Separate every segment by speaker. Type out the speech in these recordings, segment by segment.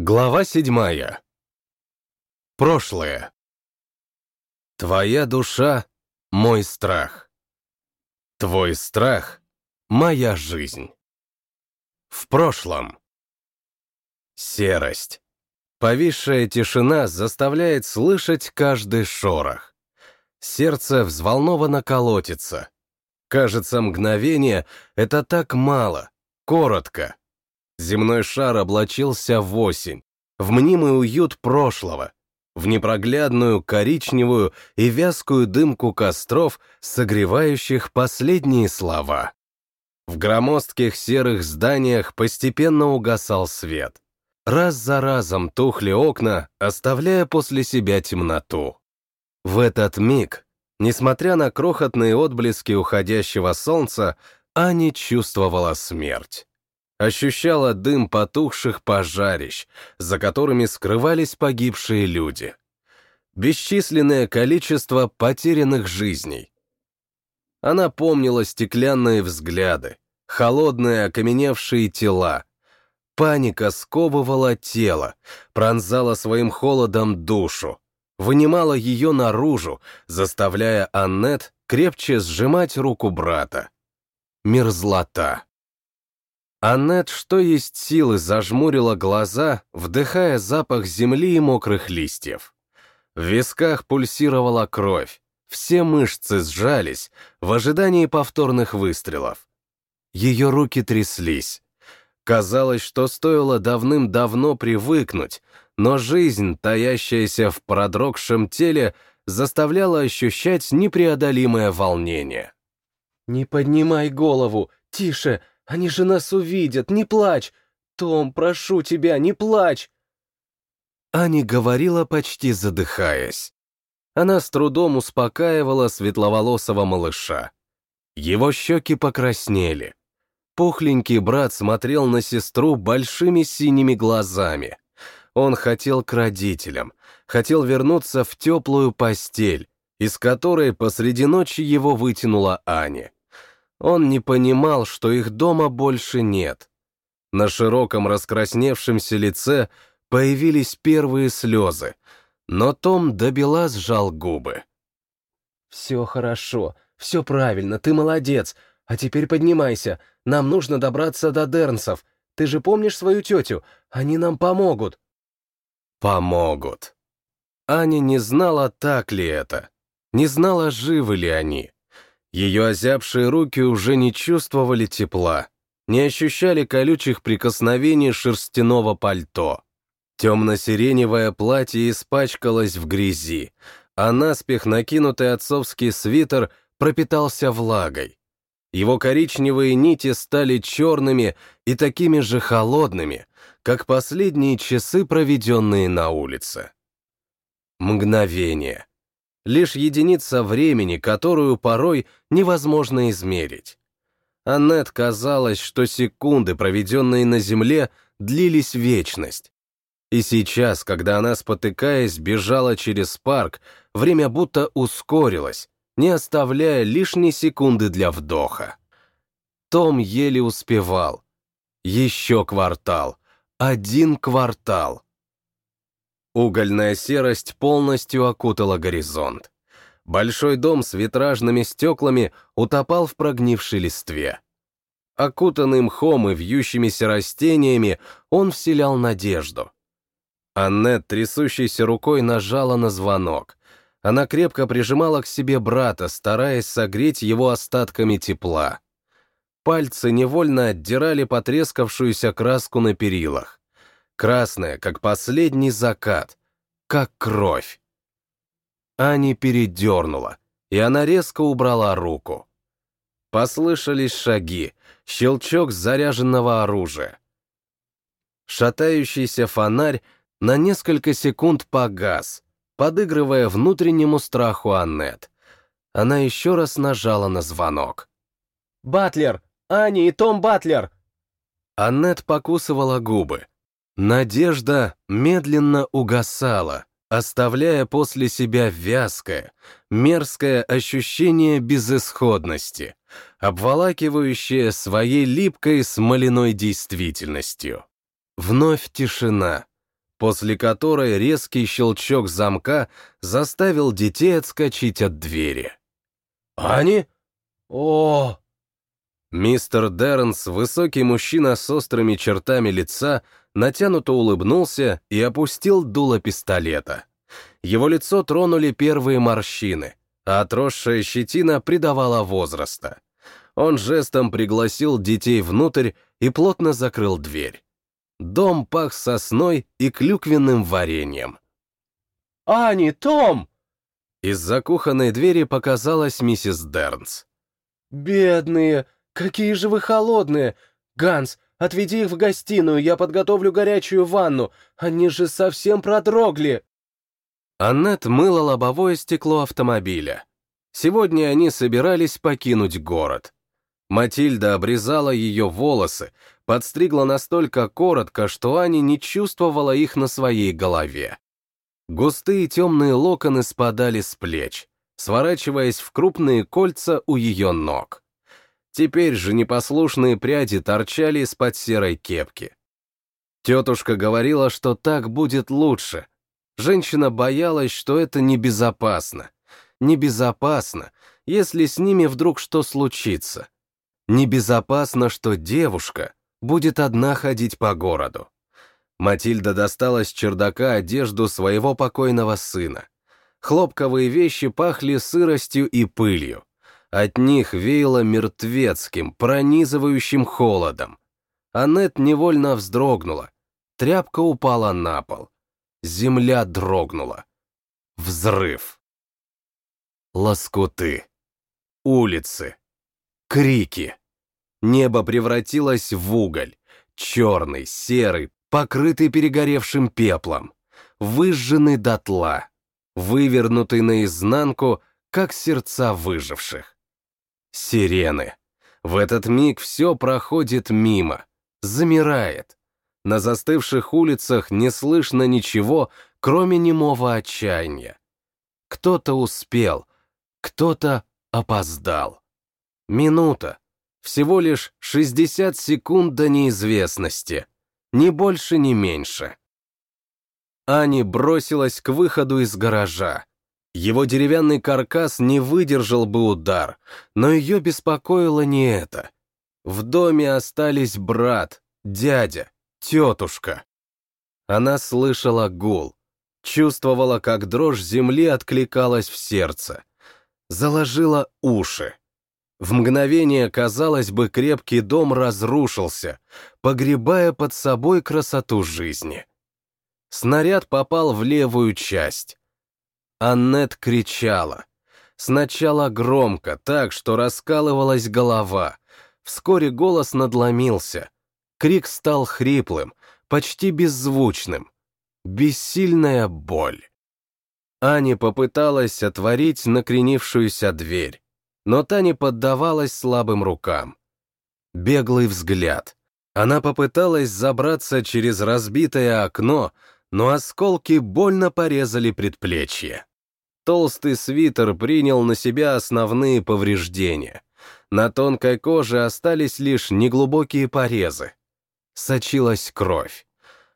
Speaker 1: Глава седьмая. Прошлое. Твоя душа — мой страх. Твой страх — моя жизнь. В прошлом. Серость. Повисшая тишина заставляет слышать каждый шорох. Сердце взволнованно колотится. Кажется, мгновение — это так мало, коротко. Земной шар облачился в осень, в мнимый уют прошлого, в непроглядную коричневую и вязкую дымку костров, согревающих последние слова. В громоздких серых зданиях постепенно угасал свет. Раз за разом тухли окна, оставляя после себя темноту. В этот миг, несмотря на крохотные отблески уходящего солнца, Ани чувствовала смерть ощущала дым потухших пожарищ, за которыми скрывались погибшие люди. Бесчисленное количество потерянных жизней. Она помнила стеклянные взгляды, холодные окаменевшие тела. Паника сковывала тело, пронзала своим холодом душу, вынимала ее наружу, заставляя Аннет крепче сжимать руку брата. Мерзлота. Аннет, что есть силы, зажмурила глаза, вдыхая запах земли и мокрых листьев. В висках пульсировала кровь, все мышцы сжались в ожидании повторных выстрелов. Ее руки тряслись. Казалось, что стоило давным-давно привыкнуть, но жизнь, таящаяся в продрогшем теле, заставляла ощущать непреодолимое волнение.
Speaker 2: «Не поднимай голову! Тише! Они же нас увидят, не плачь! Том, прошу тебя, не плачь!»
Speaker 1: Ани говорила, почти задыхаясь. Она с трудом успокаивала светловолосого малыша. Его щеки покраснели. Пухленький брат смотрел на сестру большими синими глазами. Он хотел к родителям, хотел вернуться в теплую постель, из которой посреди ночи его вытянула Аня. Он не понимал, что их дома больше нет. На широком раскрасневшемся лице появились первые слезы, но Том добела сжал губы.
Speaker 2: «Все хорошо, все правильно, ты молодец. А теперь поднимайся, нам нужно добраться до Дернсов. Ты же помнишь свою тетю? Они нам помогут».
Speaker 1: «Помогут». Аня не знала, так ли это, не знала, живы ли они. Ее озябшие руки уже не чувствовали тепла, не ощущали колючих прикосновений шерстяного пальто. Темно-сиреневое платье испачкалось в грязи, а наспех накинутый отцовский свитер пропитался влагой. Его коричневые нити стали черными и такими же холодными, как последние часы, проведенные на улице. Мгновение — лишь единица времени, которую порой невозможно измерить. Аннет казалось, что секунды, проведенные на земле, длились вечность. И сейчас, когда она, спотыкаясь, бежала через парк, время будто ускорилось, не оставляя лишней секунды для вдоха. Том еле успевал. Еще квартал. Один квартал. Угольная серость полностью окутала горизонт. Большой дом с витражными стеклами утопал в прогнившей листве. Окутанный мхом и вьющимися растениями, он вселял надежду. Аннет, трясущейся рукой, нажала на звонок. Она крепко прижимала к себе брата, стараясь согреть его остатками тепла. Пальцы невольно отдирали потрескавшуюся краску на перилах красная, как последний закат, как кровь. Ани передернула, и она резко убрала руку. Послышались шаги, щелчок заряженного оружия. Шатающийся фонарь на несколько секунд погас, подыгрывая внутреннему страху Аннет. Она еще раз нажала на звонок.
Speaker 2: «Батлер! Ани и Том Батлер!»
Speaker 1: Аннет покусывала губы. Надежда медленно угасала, оставляя после себя вязкое, мерзкое ощущение безысходности, обволакивающее своей липкой смоляной действительностью. Вновь тишина, после которой резкий щелчок замка заставил детей отскочить от двери.
Speaker 2: «Ани? О!»
Speaker 1: Мистер Дернс, высокий мужчина с острыми чертами лица, натянуто улыбнулся и опустил дуло пистолета. Его лицо тронули первые морщины, а отросшая щетина придавала возраста. Он жестом пригласил детей внутрь и плотно закрыл дверь. Дом пах сосной и клюквенным вареньем.
Speaker 2: «Ани, Том!»
Speaker 1: Из-за кухонной двери показалась миссис Дернс.
Speaker 2: «Бедные! Какие же вы холодные! Ганс, отведи их в гостиную, я подготовлю горячую ванну. Они же совсем продрогли!»
Speaker 1: Аннет мыла лобовое стекло автомобиля. Сегодня они собирались покинуть город. Матильда обрезала ее волосы, подстригла настолько коротко, что Ани не чувствовала их на своей голове. Густые темные локоны спадали с плеч, сворачиваясь в крупные кольца у ее ног. Теперь же непослушные пряди торчали из-под серой кепки. Тетушка говорила, что так будет лучше. Женщина боялась, что это небезопасно. Небезопасно, если с ними вдруг что случится. Небезопасно, что девушка будет одна ходить по городу. Матильда достала с чердака одежду своего покойного сына. Хлопковые вещи пахли сыростью и пылью. От них веяло мертвецким, пронизывающим холодом. Аннет невольно вздрогнула. Тряпка упала на пол. Земля дрогнула. Взрыв. Лоскуты. Улицы. Крики. Небо превратилось в уголь. Черный, серый, покрытый перегоревшим пеплом. Выжженный дотла. Вывернутый наизнанку, как сердца выживших. Сирены. В этот миг все проходит мимо, замирает. На застывших улицах не слышно ничего, кроме немого отчаяния. Кто-то успел, кто-то опоздал. Минута. Всего лишь 60 секунд до неизвестности. Ни больше, ни меньше. Ани бросилась к выходу из гаража. Его деревянный каркас не выдержал бы удар, но ее беспокоило не это. В доме остались брат, дядя, тетушка. Она слышала гул, чувствовала, как дрожь земли откликалась в сердце. Заложила уши. В мгновение, казалось бы, крепкий дом разрушился, погребая под собой красоту жизни. Снаряд попал в левую часть. Аннет кричала. Сначала громко, так, что раскалывалась голова. Вскоре голос надломился. Крик стал хриплым, почти беззвучным. Бессильная боль. Аня попыталась отворить накренившуюся дверь, но та не поддавалась слабым рукам. Беглый взгляд. Она попыталась забраться через разбитое окно, но осколки больно порезали предплечье. Толстый свитер принял на себя основные повреждения. На тонкой коже остались лишь неглубокие порезы. Сочилась кровь.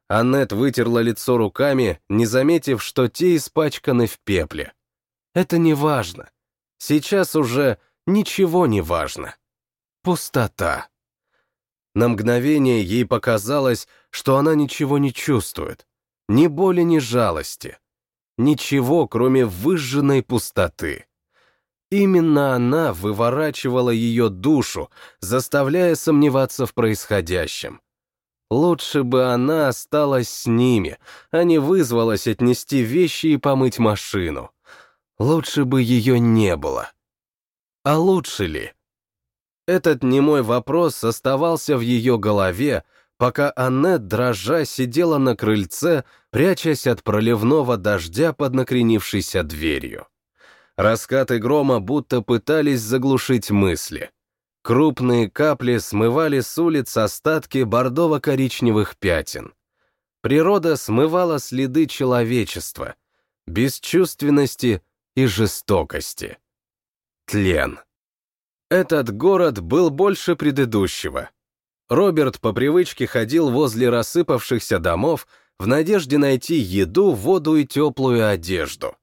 Speaker 1: Аннет вытерла лицо руками, не заметив, что те испачканы в пепле. Это не важно. Сейчас уже ничего не важно. Пустота. На мгновение ей показалось, что она ничего не чувствует. Ни боли, ни жалости ничего, кроме выжженной пустоты. Именно она выворачивала ее душу, заставляя сомневаться в происходящем. Лучше бы она осталась с ними, а не вызвалась отнести вещи и помыть машину. Лучше бы ее не было. А лучше ли? Этот немой вопрос оставался в ее голове, пока Аннет, дрожа, сидела на крыльце, прячась от проливного дождя под накренившейся дверью. Раскаты грома будто пытались заглушить мысли. Крупные капли смывали с улиц остатки бордово-коричневых пятен. Природа смывала следы человечества, бесчувственности и жестокости. Тлен. Этот город был больше предыдущего — Роберт по привычке ходил возле рассыпавшихся домов, в надежде найти еду, воду и теплую одежду.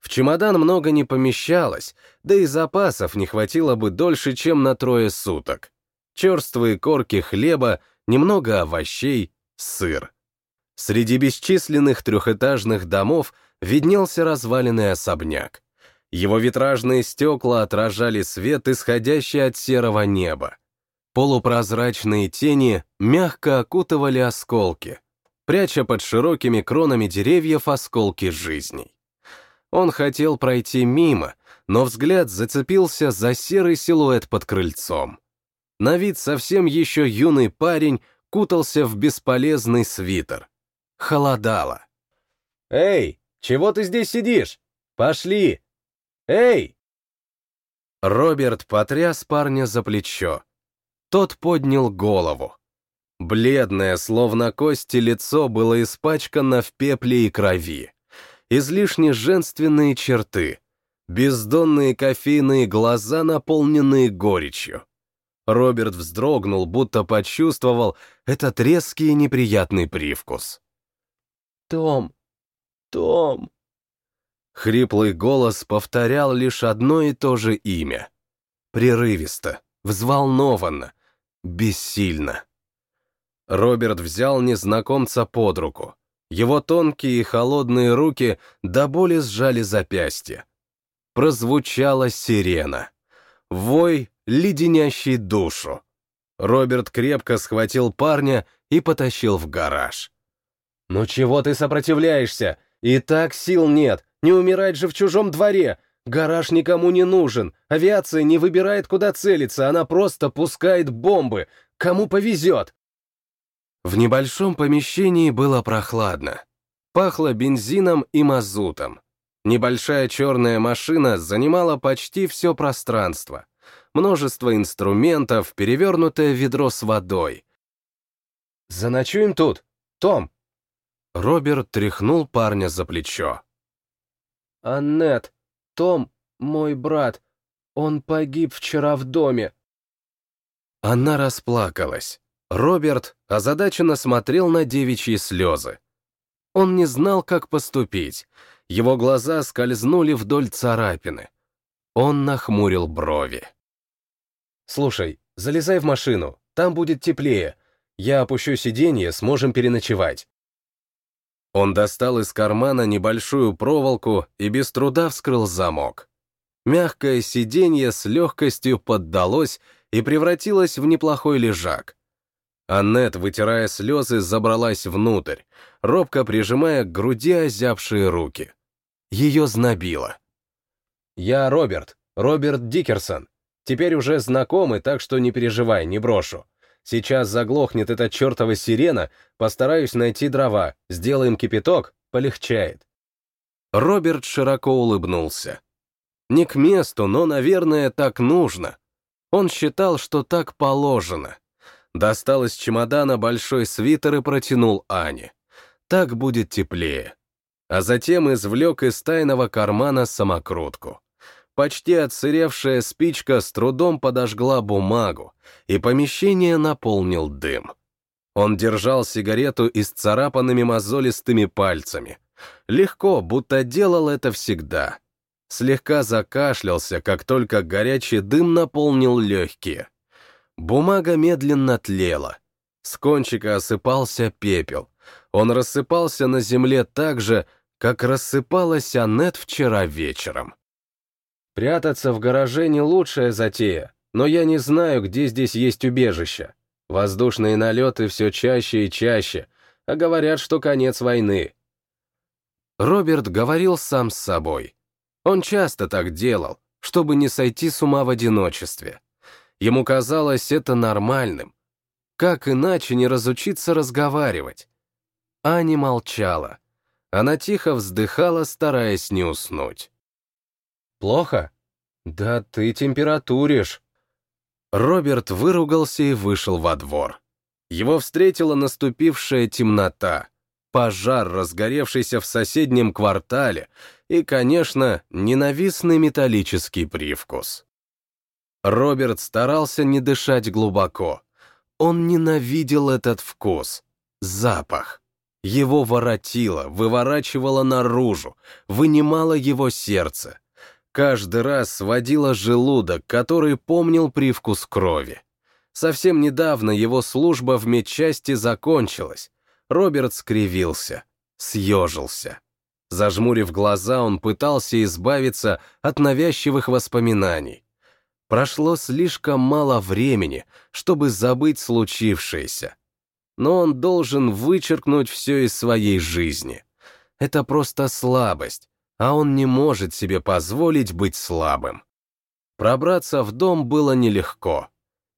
Speaker 1: В чемодан много не помещалось, да и запасов не хватило бы дольше, чем на трое суток. Черствые корки хлеба, немного овощей, сыр. Среди бесчисленных трехэтажных домов виднелся разваленный особняк. Его витражные стекла отражали свет, исходящий от серого неба. Полупрозрачные тени мягко окутывали осколки, пряча под широкими кронами деревьев осколки жизней. Он хотел пройти мимо, но взгляд зацепился за серый силуэт под крыльцом. На вид совсем еще юный парень кутался в бесполезный свитер. Холодало.
Speaker 2: «Эй, чего ты здесь сидишь? Пошли! Эй!»
Speaker 1: Роберт потряс парня за плечо. Тот поднял голову. Бледное, словно кости, лицо было испачкано в пепле и крови. Излишне женственные черты, бездонные кофейные глаза, наполненные горечью. Роберт вздрогнул, будто почувствовал этот резкий и неприятный привкус.
Speaker 2: «Том! Том!»
Speaker 1: Хриплый голос повторял лишь одно и то же имя. Прерывисто, взволнованно, бессильно. Роберт взял незнакомца под руку. Его тонкие и холодные руки до боли сжали запястье. Прозвучала сирена. Вой, леденящий душу. Роберт крепко схватил парня и потащил в гараж.
Speaker 2: «Ну чего ты сопротивляешься? И так сил нет, не умирать же в чужом дворе. Гараж никому не нужен, авиация не выбирает, куда целиться, она просто пускает бомбы. Кому повезет?»
Speaker 1: В небольшом помещении было прохладно. Пахло бензином и мазутом. Небольшая черная машина занимала почти все пространство. Множество инструментов, перевернутое ведро с водой.
Speaker 2: «Заночуем тут? Том!»
Speaker 1: Роберт тряхнул парня за плечо.
Speaker 2: «Аннет, Том, мой брат, он погиб вчера в доме».
Speaker 1: Она расплакалась. Роберт озадаченно смотрел на девичьи слезы. Он не знал, как поступить. Его глаза скользнули вдоль царапины. Он нахмурил брови.
Speaker 2: «Слушай, залезай в машину, там будет теплее. Я опущу сиденье, сможем переночевать».
Speaker 1: Он достал из кармана небольшую проволоку и без труда вскрыл замок. Мягкое сиденье с легкостью поддалось и превратилось в неплохой лежак. Аннет, вытирая слезы, забралась внутрь, робко прижимая к груди озябшие руки. Ее знобило.
Speaker 2: «Я Роберт, Роберт Дикерсон. Теперь уже знакомы, так что не переживай, не брошу. Сейчас заглохнет эта чертова сирена, постараюсь найти дрова, сделаем кипяток, полегчает».
Speaker 1: Роберт широко улыбнулся. Не к месту, но, наверное, так нужно. Он считал, что так положено достал из чемодана большой свитер и протянул Ане. Так будет теплее. А затем извлек из тайного кармана самокрутку. Почти отсыревшая спичка с трудом подожгла бумагу, и помещение наполнил дым. Он держал сигарету исцарапанными мозолистыми пальцами. Легко, будто делал это всегда. Слегка закашлялся, как только горячий дым наполнил легкие. Бумага медленно тлела. С кончика осыпался пепел. Он рассыпался на земле так же, как рассыпалась Аннет вчера вечером.
Speaker 2: «Прятаться в гараже не лучшая затея, но я не знаю, где здесь есть убежище. Воздушные налеты все чаще и чаще, а говорят, что конец войны».
Speaker 1: Роберт говорил сам с собой. Он часто так делал, чтобы не сойти с ума в одиночестве. Ему казалось это нормальным. Как иначе не разучиться разговаривать? Аня молчала. Она тихо вздыхала, стараясь не уснуть.
Speaker 2: «Плохо? Да ты температуришь».
Speaker 1: Роберт выругался и вышел во двор. Его встретила наступившая темнота, пожар, разгоревшийся в соседнем квартале, и, конечно, ненавистный металлический привкус. Роберт старался не дышать глубоко. Он ненавидел этот вкус, запах. Его воротило, выворачивало наружу, вынимало его сердце. Каждый раз сводило желудок, который помнил привкус крови. Совсем недавно его служба в медчасти закончилась. Роберт скривился, съежился. Зажмурив глаза, он пытался избавиться от навязчивых воспоминаний. Прошло слишком мало времени, чтобы забыть случившееся. Но он должен вычеркнуть все из своей жизни. Это просто слабость, а он не может себе позволить быть слабым. Пробраться в дом было нелегко.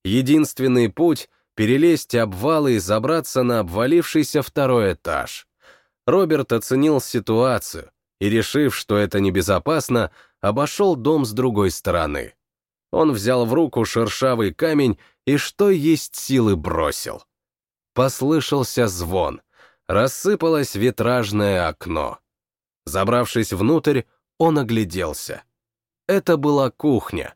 Speaker 1: Единственный путь — перелезть обвалы и забраться на обвалившийся второй этаж. Роберт оценил ситуацию и, решив, что это небезопасно, обошел дом с другой стороны. Он взял в руку шершавый камень и что есть силы бросил. Послышался звон. Рассыпалось витражное окно. Забравшись внутрь, он огляделся. Это была кухня.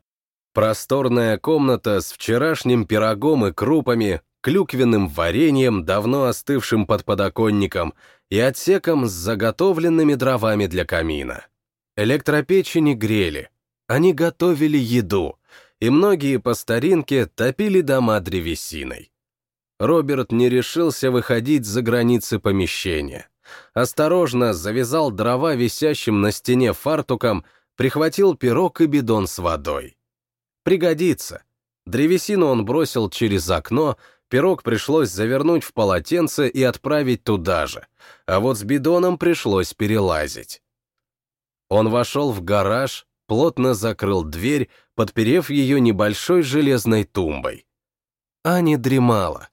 Speaker 1: Просторная комната с вчерашним пирогом и крупами, клюквенным вареньем, давно остывшим под подоконником, и отсеком с заготовленными дровами для камина. Электропечи не грели, они готовили еду, и многие по старинке топили дома древесиной. Роберт не решился выходить за границы помещения. Осторожно завязал дрова висящим на стене фартуком, прихватил пирог и бидон с водой. Пригодится. Древесину он бросил через окно, пирог пришлось завернуть в полотенце и отправить туда же, а вот с бидоном пришлось перелазить. Он вошел в гараж, плотно закрыл дверь, подперев ее небольшой железной тумбой. Аня дремала.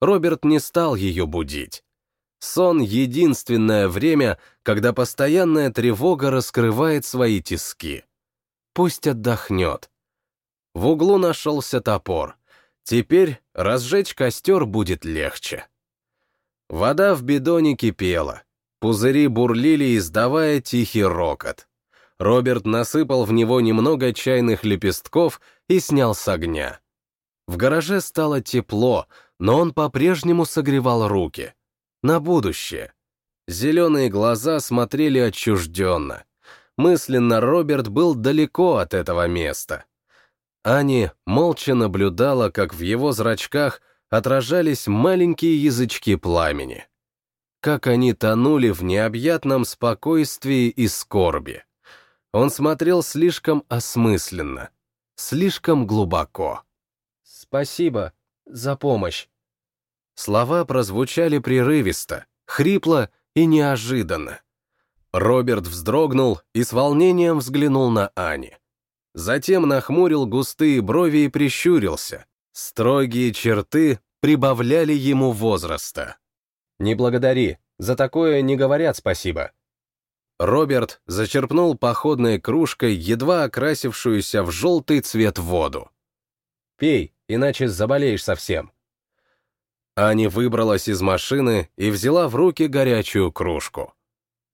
Speaker 1: Роберт не стал ее будить. Сон — единственное время, когда постоянная тревога раскрывает свои тиски. Пусть отдохнет. В углу нашелся топор. Теперь разжечь костер будет легче. Вода в бидоне кипела. Пузыри бурлили, издавая тихий рокот. Роберт насыпал в него немного чайных лепестков и снял с огня. В гараже стало тепло, но он по-прежнему согревал руки. На будущее. Зеленые глаза смотрели отчужденно. Мысленно Роберт был далеко от этого места. Ани молча наблюдала, как в его зрачках отражались маленькие язычки пламени. Как они тонули в необъятном спокойствии и скорби. Он смотрел слишком осмысленно, слишком глубоко. «Спасибо за помощь». Слова прозвучали прерывисто, хрипло и неожиданно. Роберт вздрогнул и с волнением взглянул на Ани. Затем нахмурил густые брови и прищурился. Строгие черты прибавляли ему возраста. «Не благодари, за такое не говорят спасибо». Роберт зачерпнул походной кружкой едва окрасившуюся в желтый цвет воду. «Пей, иначе заболеешь совсем». Ани выбралась из машины и взяла в руки горячую кружку.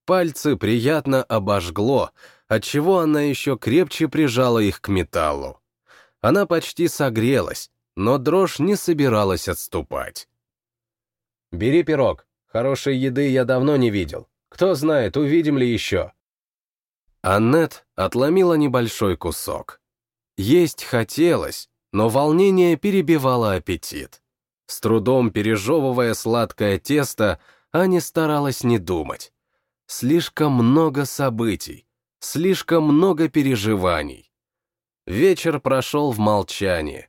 Speaker 1: Пальцы приятно обожгло, отчего она еще крепче прижала их к металлу. Она почти согрелась, но дрожь не собиралась отступать. «Бери пирог. Хорошей еды я давно не видел. Кто знает, увидим ли еще». Аннет отломила небольшой кусок. Есть хотелось, но волнение перебивало аппетит. С трудом пережевывая сладкое тесто, Аня старалась не думать. Слишком много событий, слишком много переживаний. Вечер прошел в молчании.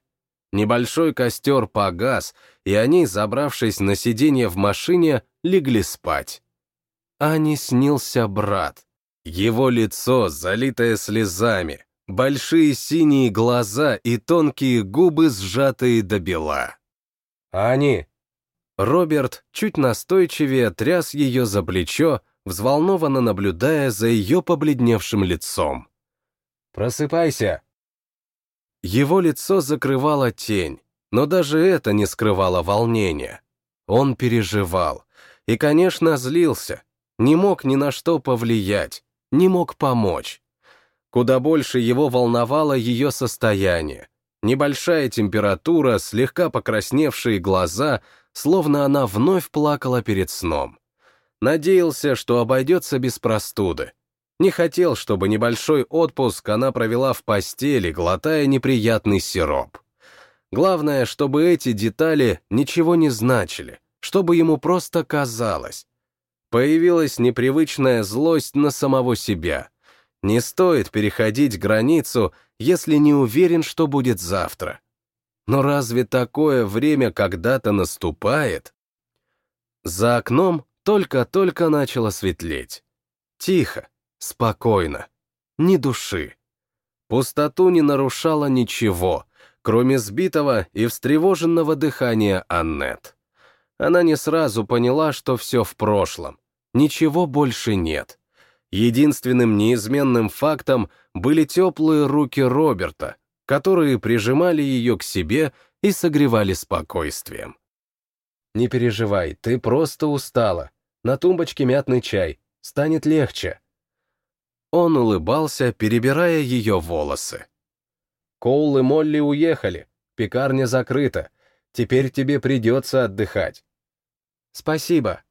Speaker 1: Небольшой костер погас, и они, забравшись на сиденье в машине, легли спать. Ане снился брат. Его лицо, залитое слезами, большие синие глаза и тонкие губы, сжатые до бела. «Ани!» Роберт чуть настойчивее тряс ее за плечо, взволнованно наблюдая за ее побледневшим лицом. «Просыпайся!» Его лицо закрывала тень, но даже это не скрывало волнения. Он переживал и, конечно, злился, не мог ни на что повлиять, не мог помочь. Куда больше его волновало ее состояние. Небольшая температура, слегка покрасневшие глаза, словно она вновь плакала перед сном. Надеялся, что обойдется без простуды. Не хотел, чтобы небольшой отпуск она провела в постели, глотая неприятный сироп. Главное, чтобы эти детали ничего не значили, чтобы ему просто казалось. Появилась непривычная злость на самого себя. Не стоит переходить границу, если не уверен, что будет завтра. Но разве такое время когда-то наступает? За окном только-только начало светлеть. Тихо, спокойно, ни души. Пустоту не нарушало ничего, кроме сбитого и встревоженного дыхания Аннет. Она не сразу поняла, что все в прошлом. Ничего больше нет. Единственным неизменным фактом были теплые руки Роберта, которые прижимали ее к себе и согревали спокойствием. «Не переживай, ты просто устала. На тумбочке мятный чай. Станет легче». Он улыбался, перебирая ее волосы. «Коул и Молли уехали. Пекарня закрыта. Теперь тебе придется отдыхать». «Спасибо».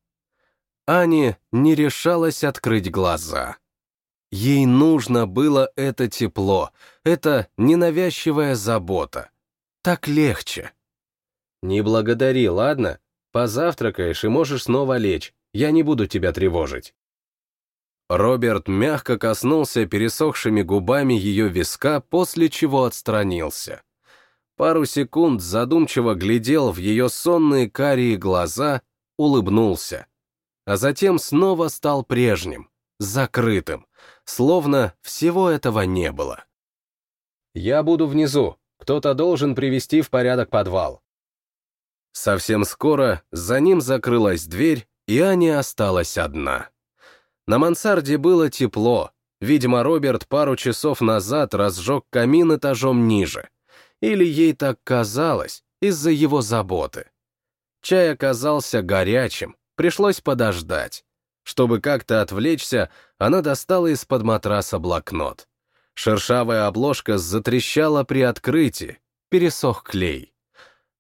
Speaker 1: Ани не решалась открыть глаза. Ей нужно было это тепло, это ненавязчивая забота. Так легче. Не благодари, ладно? Позавтракаешь и можешь снова лечь. Я не буду тебя тревожить. Роберт мягко коснулся пересохшими губами ее виска, после чего отстранился. Пару секунд задумчиво глядел в ее сонные карие глаза, улыбнулся. А затем снова стал прежним, закрытым, словно всего этого не было. «Я буду внизу. Кто-то должен привести в порядок подвал». Совсем скоро за ним закрылась дверь, и Аня осталась одна. На мансарде было тепло. Видимо, Роберт пару часов назад разжег камин этажом ниже. Или ей так казалось из-за его заботы. Чай оказался горячим, пришлось подождать. Чтобы как-то отвлечься, она достала из-под матраса блокнот. Шершавая обложка затрещала при открытии, пересох клей.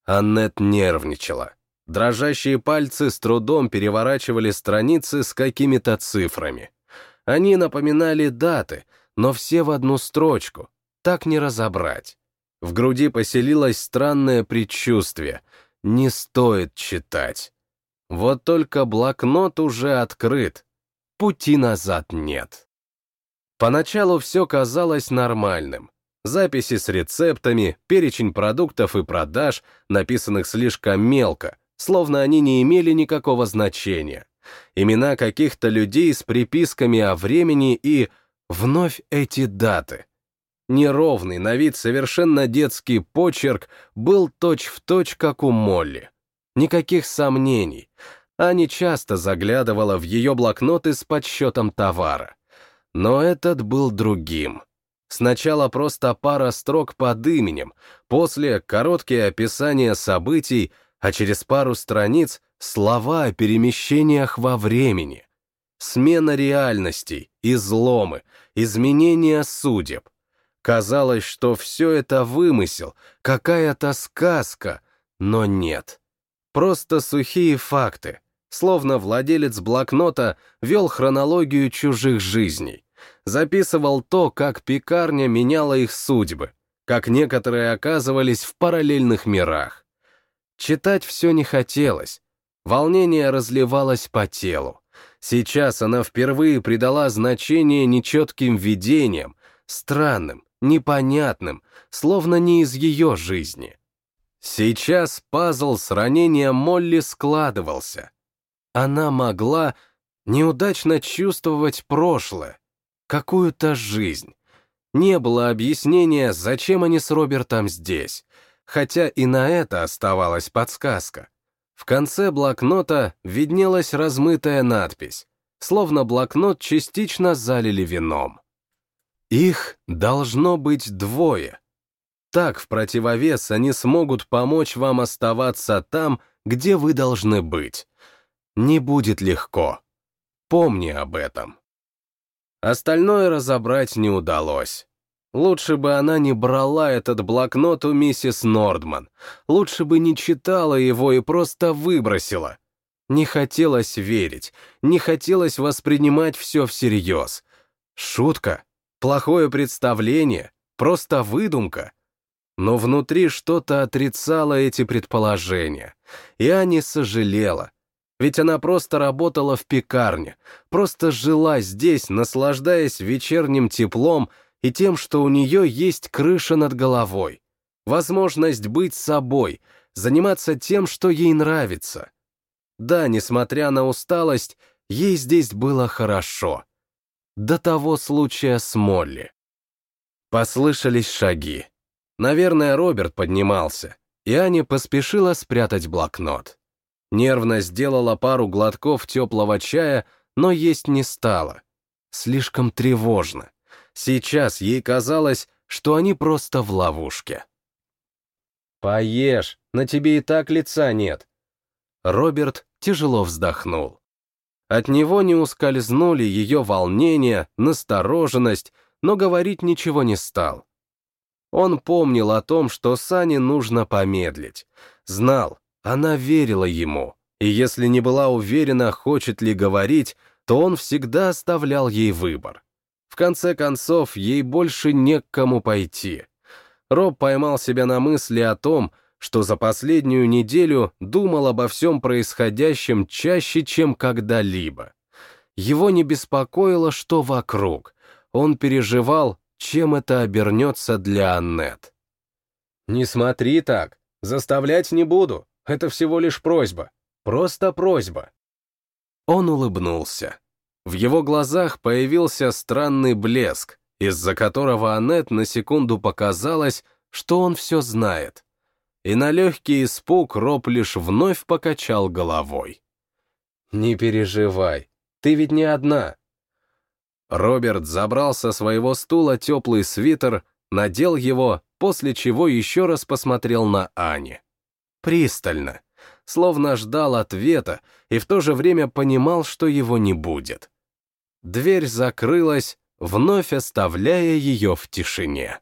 Speaker 1: Аннет нервничала. Дрожащие пальцы с трудом переворачивали страницы с какими-то цифрами. Они напоминали даты, но все в одну строчку. Так не разобрать. В груди поселилось странное предчувствие. Не стоит читать. Вот только блокнот уже открыт. Пути назад нет. Поначалу все казалось нормальным. Записи с рецептами, перечень продуктов и продаж, написанных слишком мелко, словно они не имели никакого значения. Имена каких-то людей с приписками о времени и вновь эти даты. Неровный, на вид совершенно детский почерк был точь-в-точь, точь, как у Молли. Никаких сомнений. Аня часто заглядывала в ее блокноты с подсчетом товара. Но этот был другим. Сначала просто пара строк под именем, после короткие описания событий, а через пару страниц слова о перемещениях во времени. Смена реальностей, изломы, изменения судеб. Казалось, что все это вымысел, какая-то сказка, но нет. Просто сухие факты, словно владелец блокнота вел хронологию чужих жизней. Записывал то, как пекарня меняла их судьбы, как некоторые оказывались в параллельных мирах. Читать все не хотелось. Волнение разливалось по телу. Сейчас она впервые придала значение нечетким видениям, странным, непонятным, словно не из ее жизни. Сейчас пазл с ранением Молли складывался. Она могла неудачно чувствовать прошлое, какую-то жизнь. Не было объяснения, зачем они с Робертом здесь, хотя и на это оставалась подсказка. В конце блокнота виднелась размытая надпись, словно блокнот частично залили вином. Их должно быть двое — так, в противовес, они смогут помочь вам оставаться там, где вы должны быть. Не будет легко. Помни об этом. Остальное разобрать не удалось. Лучше бы она не брала этот блокнот у миссис Нордман. Лучше бы не читала его и просто выбросила. Не хотелось верить, не хотелось воспринимать все всерьез. Шутка, плохое представление, просто выдумка. Но внутри что-то отрицало эти предположения, и Аня сожалела, ведь она просто работала в пекарне, просто жила здесь, наслаждаясь вечерним теплом и тем, что у нее есть крыша над головой, возможность быть собой, заниматься тем, что ей нравится. Да, несмотря на усталость, ей здесь было хорошо. До того случая с Молли. Послышались шаги. Наверное, Роберт поднимался, и Аня поспешила спрятать блокнот. Нервно сделала пару глотков теплого чая, но есть не стала. Слишком тревожно. Сейчас ей казалось, что они просто в ловушке.
Speaker 2: «Поешь, на тебе и так лица нет».
Speaker 1: Роберт тяжело вздохнул. От него не ускользнули ее волнение, настороженность, но говорить ничего не стал. Он помнил о том, что Сане нужно помедлить. Знал, она верила ему, и если не была уверена, хочет ли говорить, то он всегда оставлял ей выбор. В конце концов, ей больше не к кому пойти. Роб поймал себя на мысли о том, что за последнюю неделю думал обо всем происходящем чаще, чем когда-либо. Его не беспокоило, что вокруг. Он переживал, чем это обернется для Аннет.
Speaker 2: «Не смотри так. Заставлять не буду. Это всего лишь просьба. Просто просьба».
Speaker 1: Он улыбнулся. В его глазах появился странный блеск, из-за которого Аннет на секунду показалось, что он все знает. И на легкий испуг Роб лишь вновь покачал головой.
Speaker 2: «Не переживай, ты ведь не одна».
Speaker 1: Роберт забрал со своего стула теплый свитер, надел его, после чего еще раз посмотрел на Ани. Пристально, словно ждал ответа и в то же время понимал, что его не будет. Дверь закрылась, вновь оставляя ее в тишине.